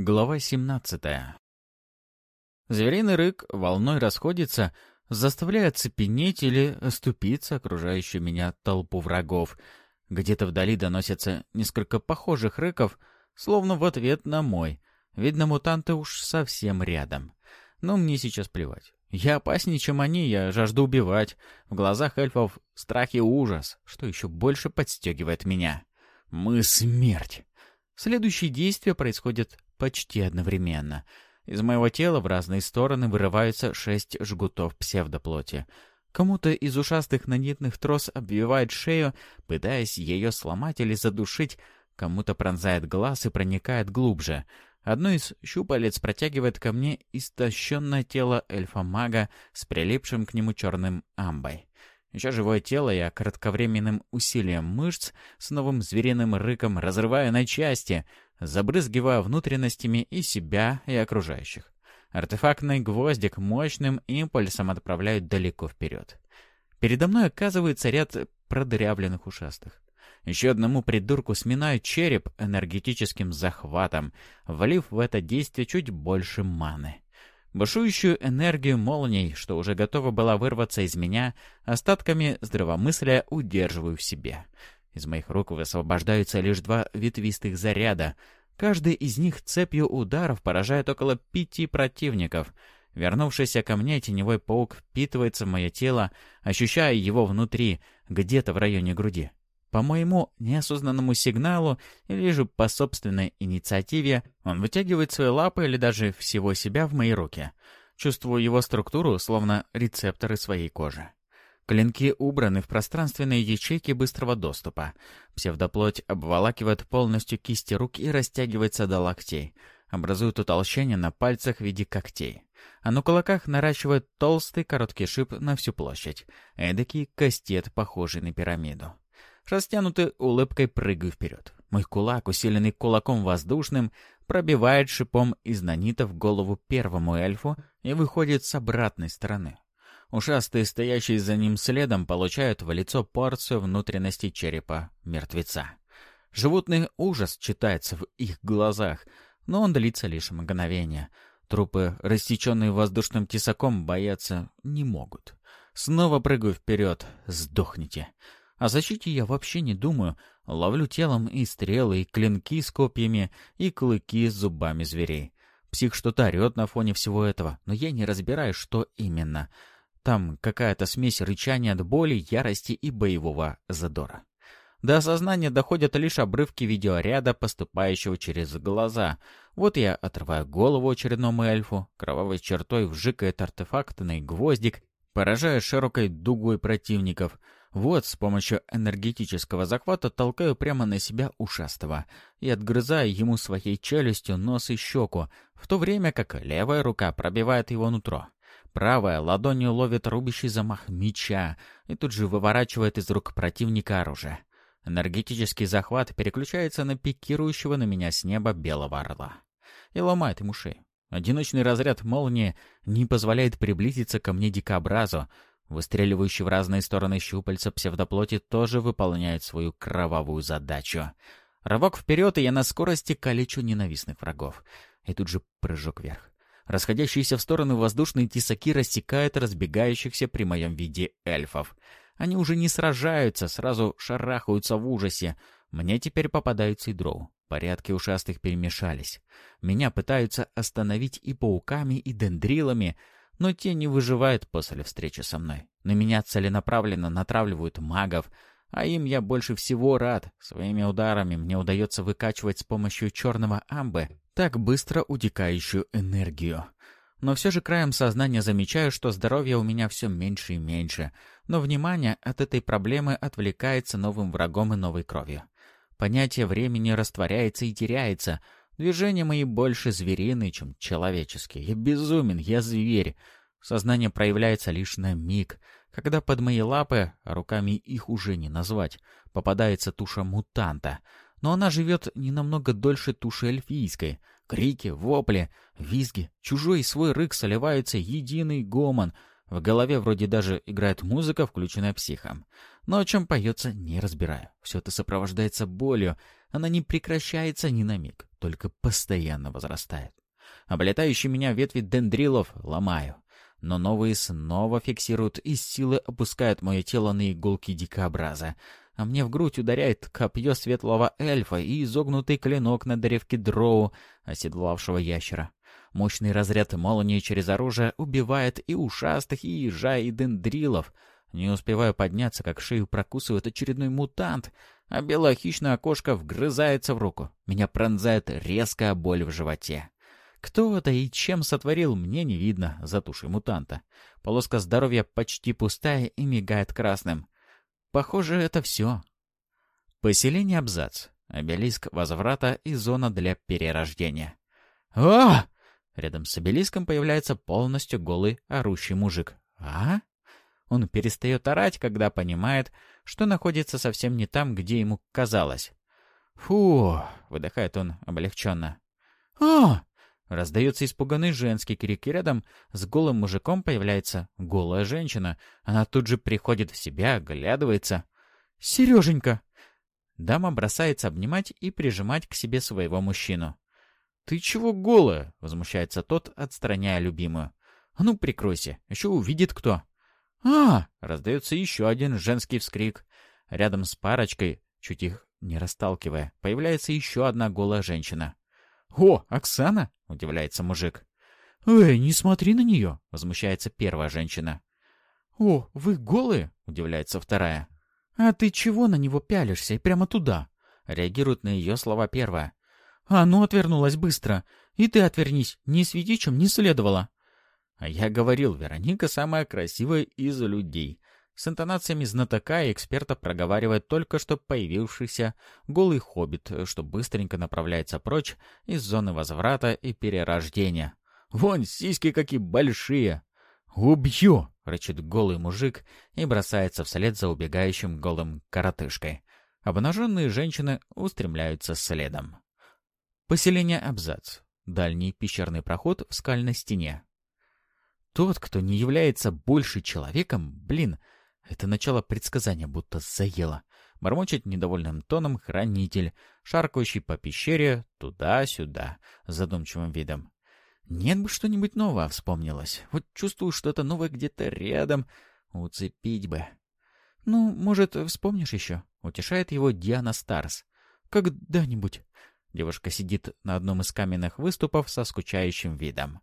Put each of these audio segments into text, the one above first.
Глава 17 Звериный рык волной расходится, заставляя цепенеть или оступиться окружающую меня толпу врагов. Где-то вдали доносятся несколько похожих рыков, словно в ответ на мой. Видно, мутанты уж совсем рядом. Но мне сейчас плевать. Я опаснее, чем они, я жажду убивать. В глазах эльфов страх и ужас, что еще больше подстегивает меня. Мы смерть. Следующие действия происходят почти одновременно. Из моего тела в разные стороны вырываются шесть жгутов псевдоплоти. Кому-то из ушастых нанитных трос обвивает шею, пытаясь ее сломать или задушить, кому-то пронзает глаз и проникает глубже. Одно из щупалец протягивает ко мне истощенное тело эльфа-мага с прилипшим к нему черным амбой. Еще живое тело я кратковременным усилием мышц с новым звериным рыком разрываю на части — забрызгивая внутренностями и себя, и окружающих. Артефактный гвоздик мощным импульсом отправляют далеко вперед. Передо мной оказывается ряд продырявленных ушастых. Еще одному придурку сминают череп энергетическим захватом, влив в это действие чуть больше маны. Бушующую энергию молний, что уже готова была вырваться из меня, остатками здравомыслия удерживаю в себе — из моих рук высвобождаются лишь два ветвистых заряда. Каждый из них цепью ударов поражает около пяти противников. Вернувшийся ко мне теневой паук впитывается в мое тело, ощущая его внутри, где-то в районе груди. По моему неосознанному сигналу или же по собственной инициативе он вытягивает свои лапы или даже всего себя в мои руки. Чувствую его структуру, словно рецепторы своей кожи. Клинки убраны в пространственные ячейки быстрого доступа. Псевдоплоть обволакивает полностью кисти рук и растягивается до локтей. Образует утолщение на пальцах в виде когтей. А на кулаках наращивает толстый короткий шип на всю площадь. Эдакий кастет, похожий на пирамиду. Растянутой улыбкой прыгаю вперед. Мой кулак, усиленный кулаком воздушным, пробивает шипом из нанита в голову первому эльфу и выходит с обратной стороны. Ушастые, стоящие за ним следом, получают в лицо порцию внутренности черепа мертвеца. Животный ужас читается в их глазах, но он длится лишь мгновение. Трупы, рассеченные воздушным тесаком, бояться не могут. Снова прыгаю вперед. Сдохните. О защите я вообще не думаю. Ловлю телом и стрелы, и клинки с копьями, и клыки с зубами зверей. Псих что-то орет на фоне всего этого, но я не разбираю, что именно — там какая-то смесь рычания от боли, ярости и боевого задора. До осознания доходят лишь обрывки видеоряда, поступающего через глаза. Вот я отрываю голову очередному эльфу, кровавой чертой вжикает артефактный гвоздик, поражая широкой дугой противников. Вот с помощью энергетического захвата толкаю прямо на себя ушастого и отгрызаю ему своей челюстью нос и щеку, в то время как левая рука пробивает его нутро. Правая ладонью ловит рубящий замах меча и тут же выворачивает из рук противника оружие. Энергетический захват переключается на пикирующего на меня с неба белого орла. И ломает ему шею. Одиночный разряд молнии не позволяет приблизиться ко мне дикообразу. Выстреливающий в разные стороны щупальца псевдоплоти тоже выполняет свою кровавую задачу. Рывок вперед, и я на скорости калечу ненавистных врагов. И тут же прыжок вверх. Расходящиеся в стороны воздушные тесаки рассекают разбегающихся при моем виде эльфов. Они уже не сражаются, сразу шарахаются в ужасе. Мне теперь попадаются и дроу. Порядки ушастых перемешались. Меня пытаются остановить и пауками, и дендрилами, но те не выживают после встречи со мной. На меня целенаправленно натравливают магов, а им я больше всего рад. Своими ударами мне удается выкачивать с помощью черного амбы так быстро утекающую энергию. Но все же краем сознания замечаю, что здоровья у меня все меньше и меньше, но внимание от этой проблемы отвлекается новым врагом и новой кровью. Понятие времени растворяется и теряется. Движения мои больше звериные, чем человеческие. Я безумен, я зверь. Сознание проявляется лишь на миг, когда под мои лапы, а руками их уже не назвать, попадается туша мутанта — но она живет не намного дольше туши эльфийской. Крики, вопли, визги, чужой и свой рык соливаются единый гомон. В голове вроде даже играет музыка, включенная психом. Но о чем поется, не разбираю. Все это сопровождается болью. Она не прекращается ни на миг, только постоянно возрастает. Облетающие меня ветви дендрилов ломаю. Но новые снова фиксируют и силы опускают мое тело на иголки дикообраза. А мне в грудь ударяет копье светлого эльфа и изогнутый клинок на древке дроу, оседлавшего ящера. Мощный разряд молнии через оружие убивает и ушастых, и ежа, и дендрилов — не успеваю подняться, как шею прокусывает очередной мутант, а белое хищное окошко вгрызается в руку. Меня пронзает резкая боль в животе. Кто это и чем сотворил, мне не видно за тушей мутанта. Полоска здоровья почти пустая и мигает красным. Похоже, это все. Поселение Абзац. Обелиск возврата и зона для перерождения. «А!» Рядом с обелиском появляется полностью голый орущий мужик. «А?» Он перестает орать, когда понимает, что находится совсем не там, где ему казалось. «Фу!» — выдыхает он облегченно. «А!» — раздается испуганный женский крик, и рядом с голым мужиком появляется голая женщина. Она тут же приходит в себя, оглядывается. «Сереженька!» Дама бросается обнимать и прижимать к себе своего мужчину. «Ты чего голая?» — возмущается тот, отстраняя любимую. «А ну, прикройся, еще увидит кто!» а раздается еще один женский вскрик. Рядом с парочкой, чуть их не расталкивая, появляется еще одна голая женщина. «О, Оксана!» — удивляется мужик. «Эй, не смотри на нее!» — возмущается первая женщина. «О, вы голые?» — удивляется вторая. «А ты чего на него пялишься и прямо туда?» — реагирует на ее слова первая. «А ну, отвернулась быстро! И ты отвернись, не свети, чем не следовало!» А я говорил, Вероника самая красивая из людей. С интонациями знатока и эксперта проговаривает только что появившийся голый хоббит, что быстренько направляется прочь из зоны возврата и перерождения. «Вон, сиськи какие большие!» «Убью!» — рычит голый мужик и бросается вслед за убегающим голым коротышкой. Обнаженные женщины устремляются следом. Поселение Абзац. Дальний пещерный проход в скальной стене. Тот, кто не является больше человеком, блин, это начало предсказания будто заело. Бормочет недовольным тоном хранитель, шаркающий по пещере туда-сюда, задумчивым видом. Нет бы что-нибудь новое вспомнилось. Вот чувствую, что-то новое где-то рядом. Уцепить бы. Ну, может, вспомнишь еще? Утешает его Диана Старс. Когда-нибудь. Девушка сидит на одном из каменных выступов со скучающим видом.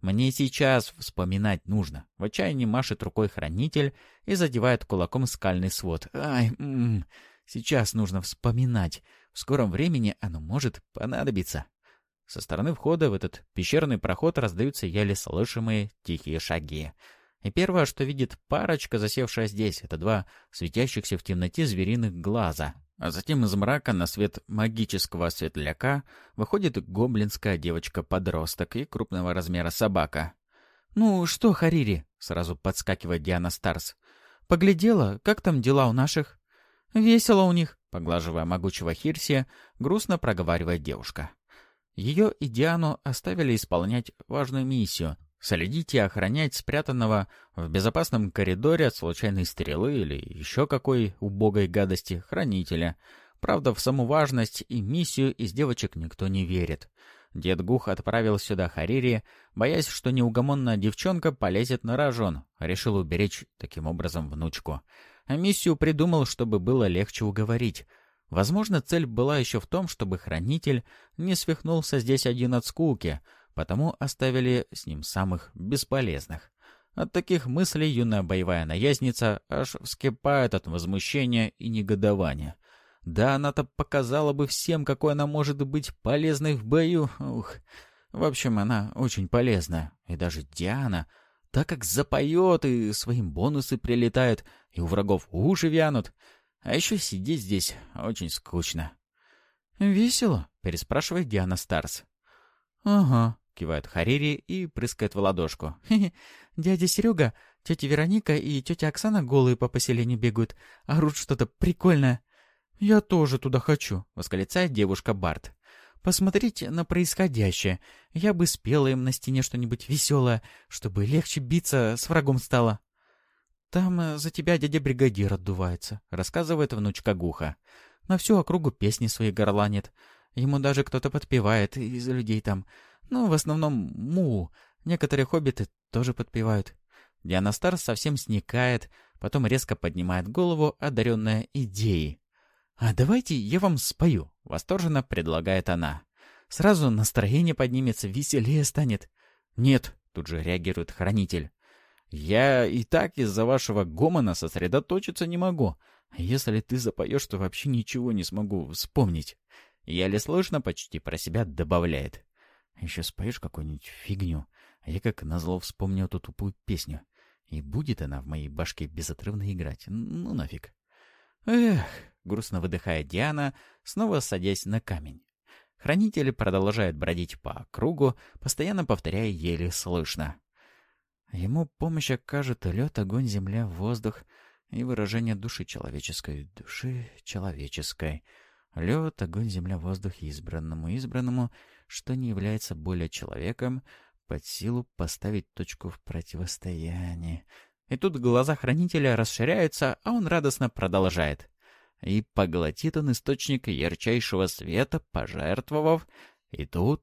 Мне сейчас вспоминать нужно. В отчаянии машет рукой хранитель и задевает кулаком скальный свод. Ай, м -м, сейчас нужно вспоминать. В скором времени оно может понадобиться. Со стороны входа в этот пещерный проход раздаются еле слышимые тихие шаги. И первое, что видит парочка, засевшая здесь, это два светящихся в темноте звериных глаза — а затем из мрака на свет магического светляка выходит гоблинская девочка-подросток и крупного размера собака. «Ну что, Харири?» — сразу подскакивает Диана Старс. «Поглядела, как там дела у наших?» «Весело у них», — поглаживая могучего Хирси, грустно проговаривает девушка. Ее и Диану оставили исполнять важную миссию — Следить и охранять спрятанного в безопасном коридоре от случайной стрелы или еще какой убогой гадости хранителя. Правда, в саму важность и миссию из девочек никто не верит. Дед Гух отправил сюда Харири, боясь, что неугомонная девчонка полезет на рожон. Решил уберечь таким образом внучку. А миссию придумал, чтобы было легче уговорить. Возможно, цель была еще в том, чтобы хранитель не свихнулся здесь один от скуки — потому оставили с ним самых бесполезных. От таких мыслей юная боевая наездница аж вскипает от возмущения и негодования. Да она-то показала бы всем, какой она может быть полезной в бою. Ух. В общем, она очень полезна. И даже Диана, так как запоет, и своим бонусы прилетают, и у врагов уши вянут. А еще сидеть здесь очень скучно. «Весело?» — переспрашивает Диана Старс. «Ага», кивает Харири и прыскает в ладошку. «Хе-хе, дядя Серега, тетя Вероника и тетя Оксана голые по поселению бегают, орут что-то прикольное». «Я тоже туда хочу», — восклицает девушка Барт. «Посмотрите на происходящее. Я бы спела им на стене что-нибудь веселое, чтобы легче биться с врагом стало». там э, за тебя дядя бригадир отдувается», — рассказывает внучка Гуха. «На всю округу песни свои горланит. Ему даже кто-то подпевает из людей там. Ну, в основном му. Некоторые хоббиты тоже подпевают». Диана Стар совсем сникает, потом резко поднимает голову, одаренная идеей. «А давайте я вам спою», — восторженно предлагает она. «Сразу настроение поднимется, веселее станет». «Нет», — тут же реагирует хранитель. «Я и так из-за вашего гомона сосредоточиться не могу. Если ты запоешь, то вообще ничего не смогу вспомнить». Еле слышно, почти про себя добавляет. «Еще споешь какую-нибудь фигню, а я как назло вспомню эту тупую песню. И будет она в моей башке безотрывно играть. Ну нафиг». «Эх», — грустно выдыхает Диана, снова садясь на камень. Хранитель продолжает бродить по кругу, постоянно повторяя еле слышно. Ему помощь окажет лед, огонь, земля, воздух и выражение души человеческой. Души человеческой. Лед, огонь, земля, воздух избранному. Избранному, что не является более человеком, под силу поставить точку в противостоянии. И тут глаза хранителя расширяются, а он радостно продолжает. И поглотит он источник ярчайшего света, пожертвовав. И тут...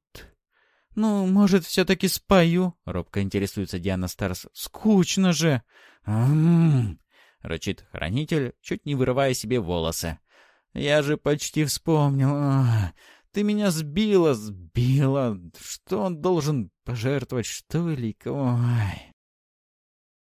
«Ну, может, все-таки спою?» — робко интересуется Диана Старс. «Скучно же!» «М-м-м!» — рычит хранитель, чуть не вырывая себе волосы. «Я же почти вспомнил. А, ты меня сбила, сбила. Что он должен пожертвовать, что ли? Ой!»